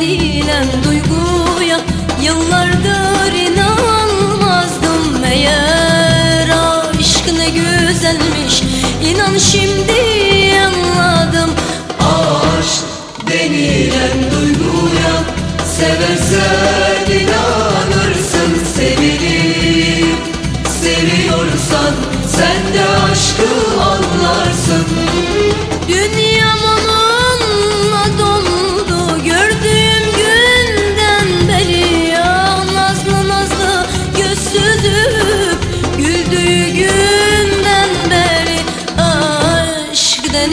denilen duyguya Yıllardır inanmazdım. Meğer Aşk ne güzelmiş inan şimdi anladım. Aşk denilen duyguya Seversen inanırsın. Sevini Seviyorsan sen de aşkı anlarsın. Dünya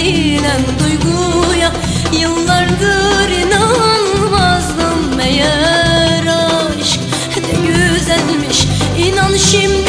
Denilen duyguya Yıllardır inanmazdım. Meğer aşk de güzelmiş İnan şimdi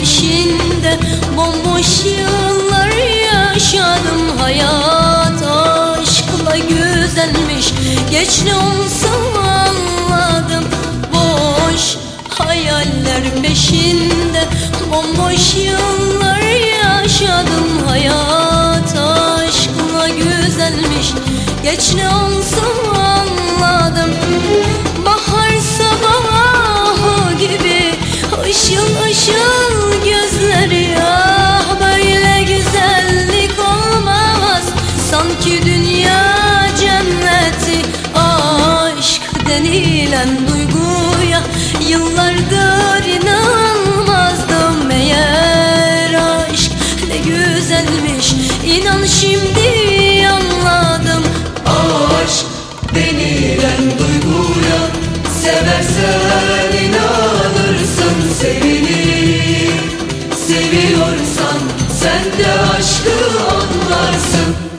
peşinde Bomboş yıllar yaşadım Hayat aşkla güzelmiş. Geç ne olsa anladım. Boş hayaller peşinde Bomboş yıllar yaşadım. Hayat aşkla güzelmiş. Geç ne olsa ki dünya cenneti Aşk denilen duyguya Yıllardır inanmazdım. Meğer Aşk ne güzelmiş inan şimdi anladım. Aşk denilen duyguya Seversen inanırsın sevinir Seviyorsan sen de aşkı anlarsın.